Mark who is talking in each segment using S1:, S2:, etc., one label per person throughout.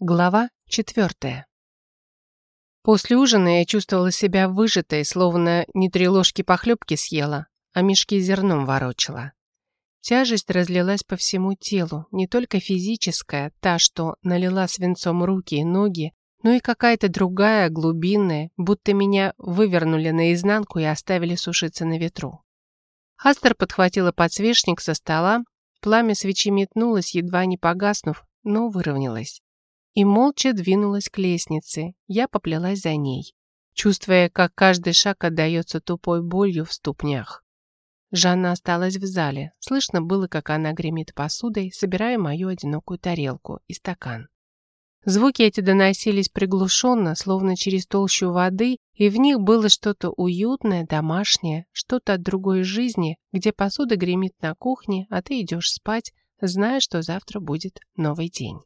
S1: Глава четвертая. После ужина я чувствовала себя выжатой, словно не три ложки похлебки съела, а мешки зерном ворочала. Тяжесть разлилась по всему телу, не только физическая, та, что налила свинцом руки и ноги, но и какая-то другая, глубинная, будто меня вывернули наизнанку и оставили сушиться на ветру. Астер подхватила подсвечник со стола, пламя свечи метнулось, едва не погаснув, но выровнялось и молча двинулась к лестнице. Я поплелась за ней, чувствуя, как каждый шаг отдается тупой болью в ступнях. Жанна осталась в зале. Слышно было, как она гремит посудой, собирая мою одинокую тарелку и стакан. Звуки эти доносились приглушенно, словно через толщу воды, и в них было что-то уютное, домашнее, что-то от другой жизни, где посуда гремит на кухне, а ты идешь спать, зная, что завтра будет новый день.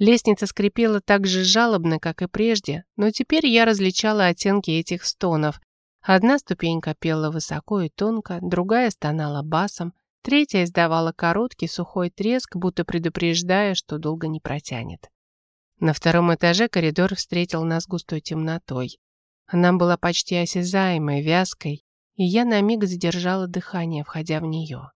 S1: Лестница скрипела так же жалобно, как и прежде, но теперь я различала оттенки этих стонов. Одна ступенька пела высоко и тонко, другая стонала басом, третья издавала короткий сухой треск, будто предупреждая, что долго не протянет. На втором этаже коридор встретил нас густой темнотой. Она была почти осязаемой, вязкой, и я на миг задержала дыхание, входя в нее.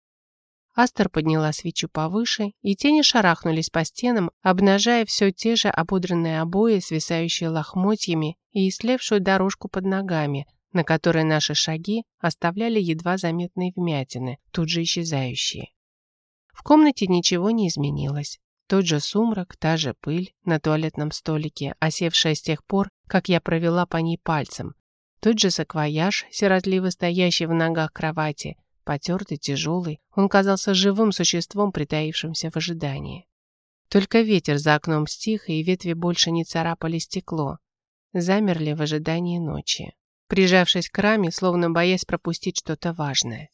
S1: Астер подняла свечу повыше, и тени шарахнулись по стенам, обнажая все те же ободранные обои, свисающие лохмотьями, и истлевшую дорожку под ногами, на которой наши шаги оставляли едва заметные вмятины, тут же исчезающие. В комнате ничего не изменилось. Тот же сумрак, та же пыль на туалетном столике, осевшая с тех пор, как я провела по ней пальцем. Тот же саквояж, сиротливо стоящий в ногах кровати, Потертый, тяжелый, он казался живым существом, притаившимся в ожидании. Только ветер за окном стих, и ветви больше не царапали стекло. Замерли в ожидании ночи. Прижавшись к раме, словно боясь пропустить что-то важное.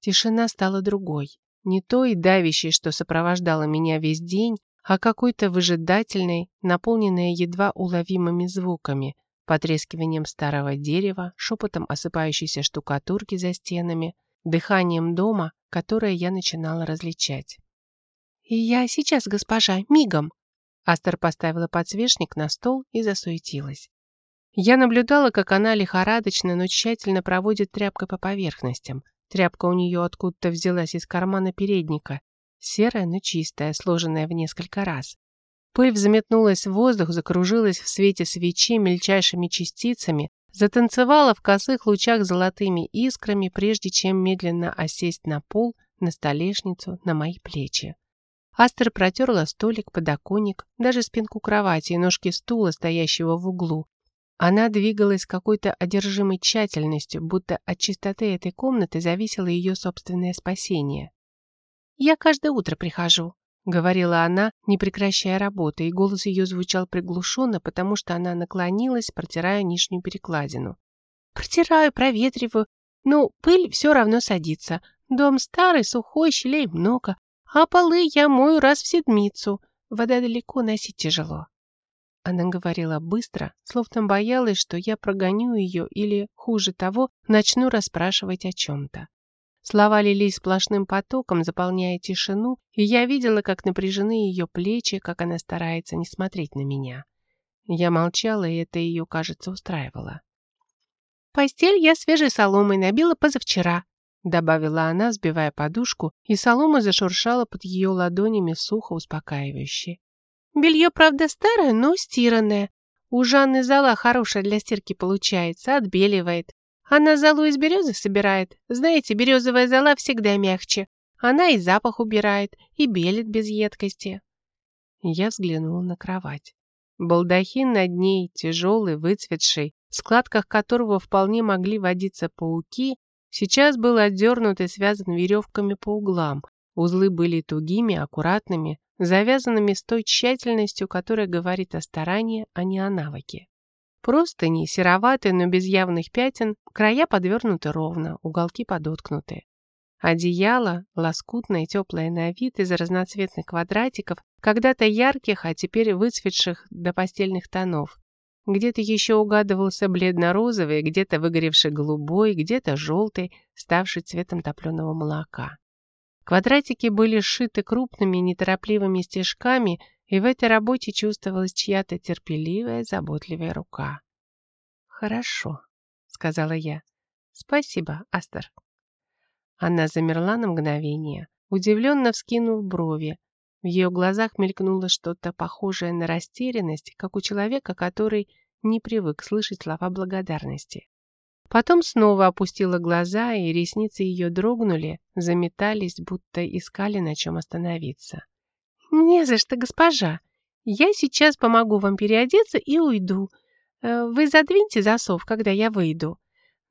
S1: Тишина стала другой. Не той давящей, что сопровождала меня весь день, а какой-то выжидательной, наполненной едва уловимыми звуками, потрескиванием старого дерева, шепотом осыпающейся штукатурки за стенами, дыханием дома, которое я начинала различать. «И я сейчас, госпожа, мигом!» Астер поставила подсвечник на стол и засуетилась. Я наблюдала, как она лихорадочно, но тщательно проводит тряпкой по поверхностям. Тряпка у нее откуда-то взялась из кармана передника. Серая, но чистая, сложенная в несколько раз. Пыль взметнулась в воздух, закружилась в свете свечи мельчайшими частицами, Затанцевала в косых лучах золотыми искрами, прежде чем медленно осесть на пол, на столешницу, на мои плечи. Астер протерла столик, подоконник, даже спинку кровати и ножки стула, стоящего в углу. Она двигалась какой-то одержимой тщательностью, будто от чистоты этой комнаты зависело ее собственное спасение. «Я каждое утро прихожу», — говорила она, не прекращая работы, и голос ее звучал приглушенно, потому что она наклонилась, протирая нижнюю перекладину. «Протираю, проветриваю. Ну, пыль все равно садится. Дом старый, сухой, щелей много, а полы я мою раз в седмицу. Вода далеко, носить тяжело». Она говорила быстро, словно боялась, что я прогоню ее или, хуже того, начну расспрашивать о чем-то. Слова лились сплошным потоком, заполняя тишину, и я видела, как напряжены ее плечи, как она старается не смотреть на меня. Я молчала, и это ее, кажется, устраивало. «Постель я свежей соломой набила позавчера», добавила она, сбивая подушку, и солома зашуршала под ее ладонями сухо успокаивающе. «Белье, правда, старое, но стиранное. У Жанны зала хорошая для стирки получается, отбеливает. Она золу из березы собирает. Знаете, березовая зола всегда мягче. Она и запах убирает, и белит без едкости. Я взглянула на кровать. Балдахин над ней, тяжелый, выцветший, в складках которого вполне могли водиться пауки, сейчас был отдернут и связан веревками по углам. Узлы были тугими, аккуратными, завязанными с той тщательностью, которая говорит о старании, а не о навыке. Простыни сероватые, но без явных пятен, края подвернуты ровно, уголки подоткнуты. Одеяло, лоскутное, теплое на вид, из разноцветных квадратиков, когда-то ярких, а теперь выцветших до постельных тонов. Где-то еще угадывался бледно-розовый, где-то выгоревший голубой, где-то желтый, ставший цветом топленого молока. Квадратики были сшиты крупными неторопливыми стежками и в этой работе чувствовалась чья-то терпеливая, заботливая рука. «Хорошо», — сказала я. «Спасибо, Астер». Она замерла на мгновение, удивленно вскинув брови. В ее глазах мелькнуло что-то похожее на растерянность, как у человека, который не привык слышать слова благодарности. Потом снова опустила глаза, и ресницы ее дрогнули, заметались, будто искали на чем остановиться. «Не за что, госпожа. Я сейчас помогу вам переодеться и уйду. Э, вы задвиньте засов, когда я выйду.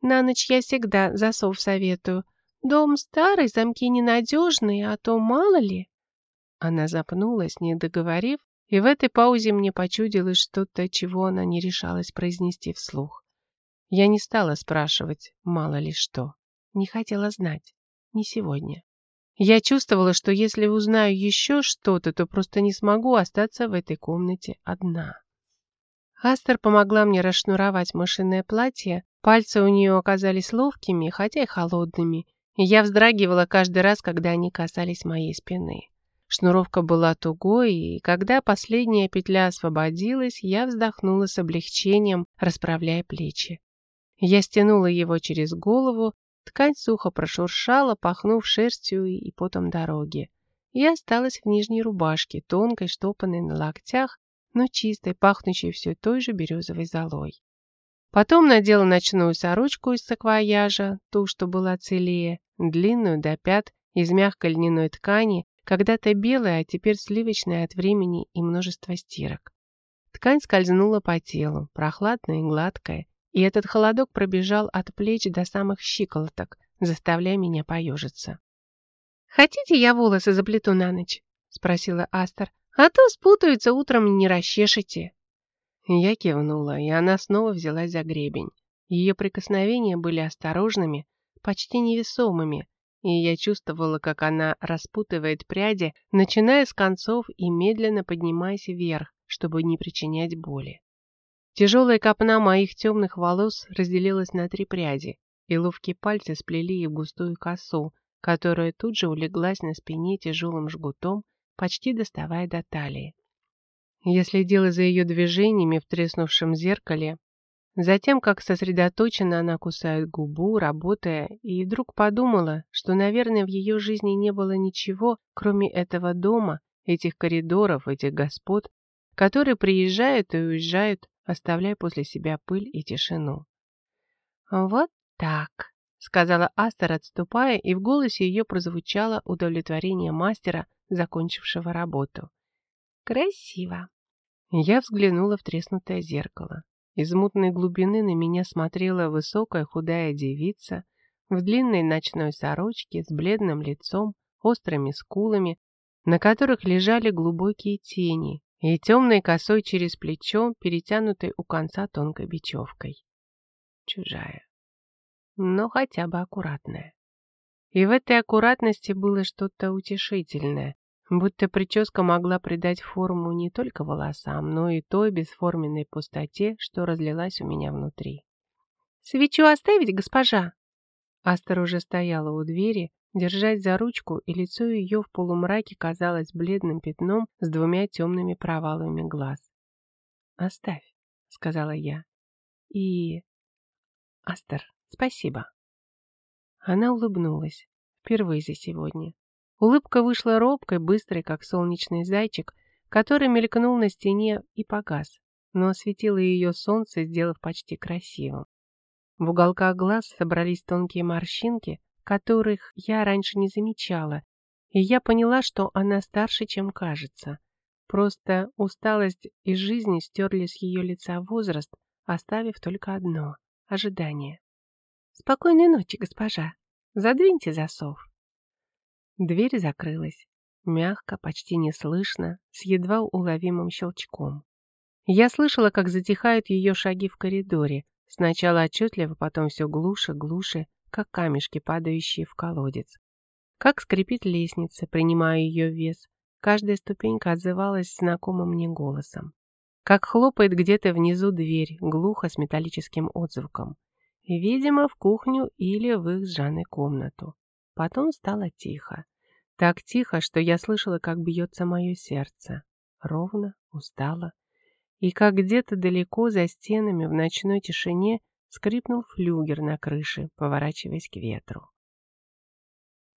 S1: На ночь я всегда засов советую. Дом старый, замки ненадежные, а то мало ли». Она запнулась, не договорив, и в этой паузе мне почудилось что-то, чего она не решалась произнести вслух. Я не стала спрашивать, мало ли что. Не хотела знать. Не сегодня. Я чувствовала, что если узнаю еще что-то, то просто не смогу остаться в этой комнате одна. Астер помогла мне расшнуровать машинное платье. Пальцы у нее оказались ловкими, хотя и холодными. Я вздрагивала каждый раз, когда они касались моей спины. Шнуровка была тугой, и когда последняя петля освободилась, я вздохнула с облегчением, расправляя плечи. Я стянула его через голову, ткань сухо прошуршала, пахнув шерстью и потом дороги. Я осталась в нижней рубашке, тонкой, штопанной на локтях, но чистой, пахнущей все той же березовой золой. Потом надела ночную сорочку из саквояжа, ту, что была целее, длинную до пят, из мягкой льняной ткани, когда-то белая, а теперь сливочная от времени и множества стирок. Ткань скользнула по телу, прохладная и гладкая, и этот холодок пробежал от плеч до самых щиколоток, заставляя меня поежиться. «Хотите, я волосы заплету на ночь?» — спросила Астер. «А то спутаются, утром не расчешете». Я кивнула, и она снова взялась за гребень. Ее прикосновения были осторожными, почти невесомыми, и я чувствовала, как она распутывает пряди, начиная с концов и медленно поднимаясь вверх, чтобы не причинять боли. Тяжелая копна моих темных волос разделилась на три пряди, и ловкие пальцы сплели их в густую косу, которая тут же улеглась на спине тяжелым жгутом, почти доставая до талии. Я следила за ее движениями в треснувшем зеркале, затем, как сосредоточенно она кусает губу, работая, и вдруг подумала, что, наверное, в ее жизни не было ничего, кроме этого дома, этих коридоров, этих господ, которые приезжают и уезжают, оставляя после себя пыль и тишину. «Вот так», — сказала Астер, отступая, и в голосе ее прозвучало удовлетворение мастера, закончившего работу. «Красиво». Я взглянула в треснутое зеркало. Из мутной глубины на меня смотрела высокая худая девица в длинной ночной сорочке с бледным лицом, острыми скулами, на которых лежали глубокие тени, и темной косой через плечо, перетянутой у конца тонкой бечевкой. Чужая, но хотя бы аккуратная. И в этой аккуратности было что-то утешительное, будто прическа могла придать форму не только волосам, но и той бесформенной пустоте, что разлилась у меня внутри. «Свечу оставить, госпожа?» Астер уже стояла у двери, держать за ручку, и лицо ее в полумраке казалось бледным пятном с двумя темными провалами глаз. «Оставь», — сказала я. «И... Астер, спасибо». Она улыбнулась. Впервые за сегодня. Улыбка вышла робкой, быстрой, как солнечный зайчик, который мелькнул на стене и погас, но осветило ее солнце, сделав почти красивым. В уголках глаз собрались тонкие морщинки, которых я раньше не замечала, и я поняла, что она старше, чем кажется. Просто усталость и жизни стерли с ее лица возраст, оставив только одно — ожидание. «Спокойной ночи, госпожа. Задвиньте засов». Дверь закрылась. Мягко, почти неслышно, с едва уловимым щелчком. Я слышала, как затихают ее шаги в коридоре. Сначала отчетливо, потом все глуше, глуше, как камешки, падающие в колодец. Как скрипит лестница, принимая ее вес. Каждая ступенька отзывалась знакомым мне голосом. Как хлопает где-то внизу дверь, глухо с металлическим отзвуком. Видимо, в кухню или в их с Жанной комнату. Потом стало тихо. Так тихо, что я слышала, как бьется мое сердце. ровно, устало. И как где-то далеко за стенами в ночной тишине скрипнул флюгер на крыше, поворачиваясь к ветру.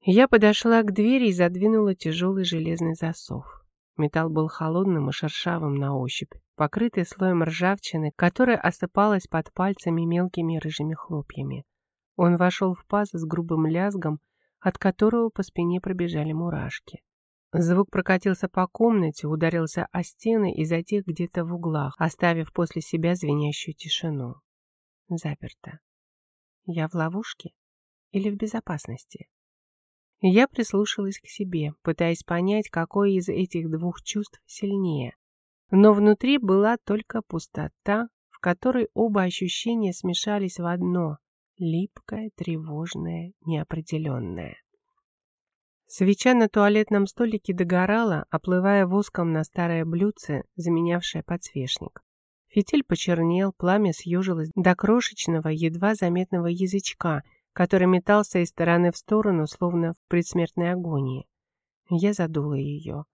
S1: Я подошла к двери и задвинула тяжелый железный засов. Металл был холодным и шершавым на ощупь, покрытый слоем ржавчины, которая осыпалась под пальцами мелкими рыжими хлопьями. Он вошел в паз с грубым лязгом, от которого по спине пробежали мурашки. Звук прокатился по комнате, ударился о стены и затих где-то в углах, оставив после себя звенящую тишину. Заперто. Я в ловушке или в безопасности? Я прислушалась к себе, пытаясь понять, какое из этих двух чувств сильнее. Но внутри была только пустота, в которой оба ощущения смешались в одно — липкое, тревожное, неопределенное. Свеча на туалетном столике догорала, оплывая воском на старое блюдце, заменявшее подсвечник. Фитиль почернел, пламя съежилось до крошечного, едва заметного язычка — который метался из стороны в сторону, словно в предсмертной агонии. Я задула ее.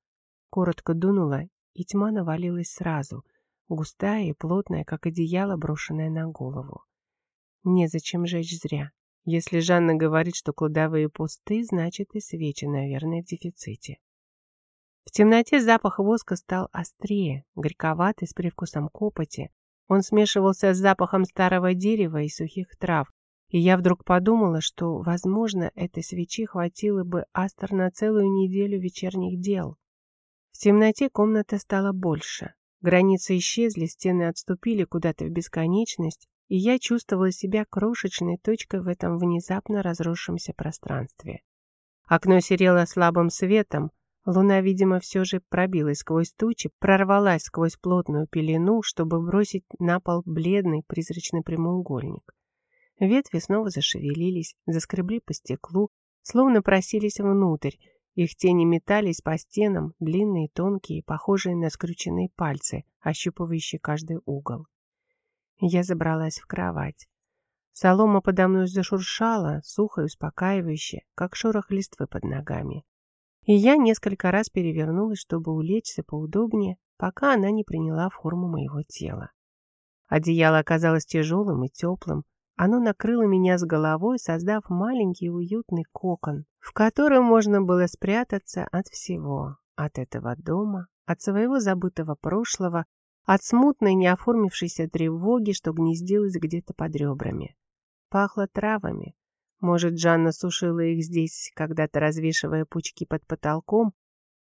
S1: Коротко дунула, и тьма навалилась сразу, густая и плотная, как одеяло, брошенное на голову. Незачем жечь зря. Если Жанна говорит, что кладовые пусты, значит и свечи, наверное, в дефиците. В темноте запах воска стал острее, горьковатый, с привкусом копоти. Он смешивался с запахом старого дерева и сухих трав, и я вдруг подумала, что, возможно, этой свечи хватило бы Астер на целую неделю вечерних дел. В темноте комната стала больше. Границы исчезли, стены отступили куда-то в бесконечность, и я чувствовала себя крошечной точкой в этом внезапно разросшемся пространстве. Окно серело слабым светом, луна, видимо, все же пробилась сквозь тучи, прорвалась сквозь плотную пелену, чтобы бросить на пол бледный призрачный прямоугольник. Ветви снова зашевелились, заскребли по стеклу, словно просились внутрь. Их тени метались по стенам, длинные, тонкие, похожие на скрученные пальцы, ощупывающие каждый угол. Я забралась в кровать. Солома подо мной зашуршала, сухо и успокаивающе, как шорох листвы под ногами. И я несколько раз перевернулась, чтобы улечься поудобнее, пока она не приняла форму моего тела. Одеяло оказалось тяжелым и теплым, оно накрыло меня с головой, создав маленький уютный кокон, в котором можно было спрятаться от всего. От этого дома, от своего забытого прошлого, от смутной неоформившейся тревоги, что гнездилась где-то под ребрами. Пахло травами. Может, Жанна сушила их здесь, когда-то развешивая пучки под потолком,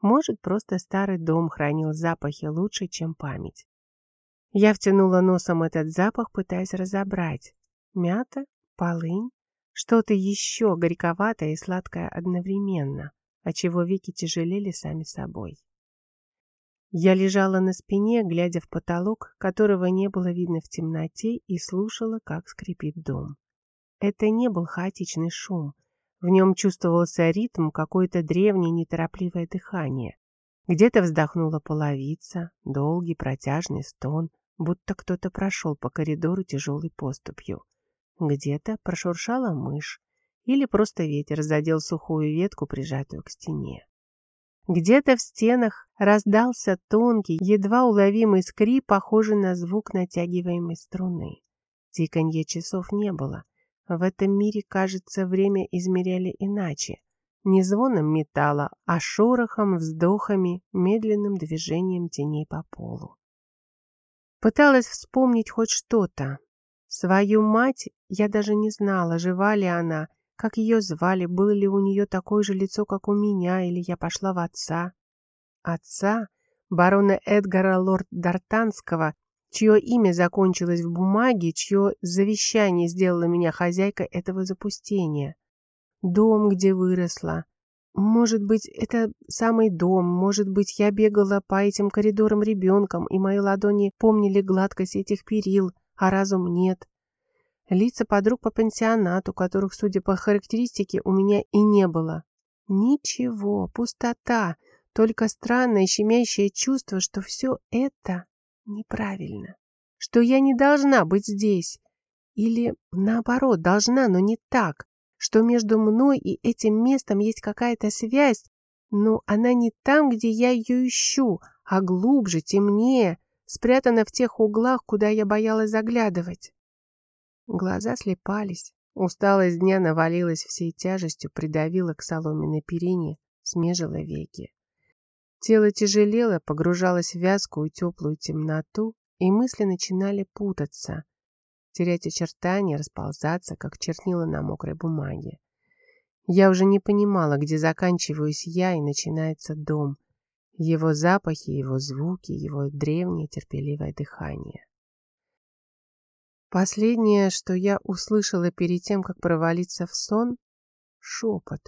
S1: может, просто старый дом хранил запахи лучше, чем память. Я втянула носом этот запах, пытаясь разобрать, Мята, полынь, что-то еще горьковатое и сладкое одновременно, отчего веки тяжелели сами собой. Я лежала на спине, глядя в потолок, которого не было видно в темноте, и слушала, как скрипит дом. Это не был хаотичный шум. В нем чувствовался ритм, какое-то древнее неторопливое дыхание. Где-то вздохнула половица, долгий протяжный стон, будто кто-то прошел по коридору тяжелой поступью. Где-то прошуршала мышь или просто ветер задел сухую ветку, прижатую к стене. Где-то в стенах раздался тонкий, едва уловимый скрип, похожий на звук натягиваемой струны. Тиканье часов не было. В этом мире, кажется, время измеряли иначе. Не звоном металла, а шорохом, вздохами, медленным движением теней по полу. Пыталась вспомнить хоть что-то, Свою мать я даже не знала, жива ли она, как ее звали, было ли у нее такое же лицо, как у меня, или я пошла в отца. Отца, барона Эдгара Лорд Дартанского, чье имя закончилось в бумаге, чье завещание сделало меня хозяйкой этого запустения. Дом, где выросла. Может быть, это самый дом, может быть, я бегала по этим коридорам ребенком, и мои ладони помнили гладкость этих перил, а разум нет. Лица подруг по пансионату, которых, судя по характеристике, у меня и не было. Ничего, пустота, только странное щемящее чувство, что все это неправильно, что я не должна быть здесь. Или, наоборот, должна, но не так, что между мной и этим местом есть какая-то связь, но она не там, где я ее ищу, а глубже, темнее, спрятана в тех углах, куда я боялась заглядывать. Глаза слепались, усталость дня навалилась всей тяжестью, придавила к соломенной перине, смежила веки. Тело тяжелело, погружалось в вязкую теплую темноту, и мысли начинали путаться, терять очертания, расползаться, как чернила на мокрой бумаге. Я уже не понимала, где заканчиваюсь я и начинается дом, его запахи, его звуки, его древнее терпеливое дыхание. Последнее, что я услышала перед тем, как провалиться в сон — шепот.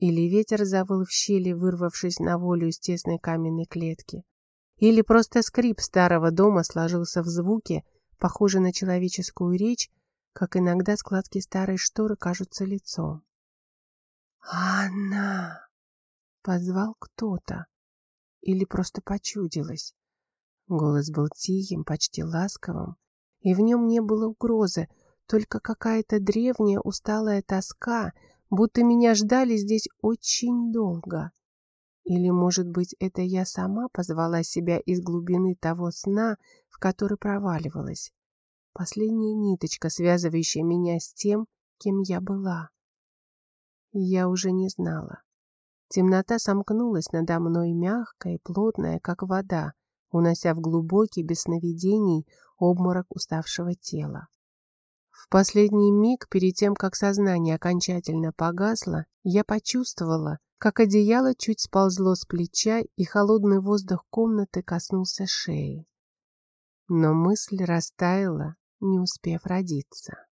S1: Или ветер завыл в щели, вырвавшись на волю из тесной каменной клетки. Или просто скрип старого дома сложился в звуке, похожий на человеческую речь, как иногда складки старой шторы кажутся лицом. «Анна!» — позвал кто-то. Или просто почудилось. Голос был тихим, почти ласковым, и в нем не было угрозы, только какая-то древняя усталая тоска, будто меня ждали здесь очень долго. Или, может быть, это я сама позвала себя из глубины того сна, в который проваливалась. Последняя ниточка, связывающая меня с тем, кем я была. Я уже не знала. Темнота сомкнулась надо мной мягкая и плотная, как вода, унося в глубокий, без сновидений, обморок уставшего тела. Последний миг, перед тем, как сознание окончательно погасло, я почувствовала, как одеяло чуть сползло с плеча, и холодный воздух комнаты коснулся шеи. Но мысль растаяла, не успев родиться.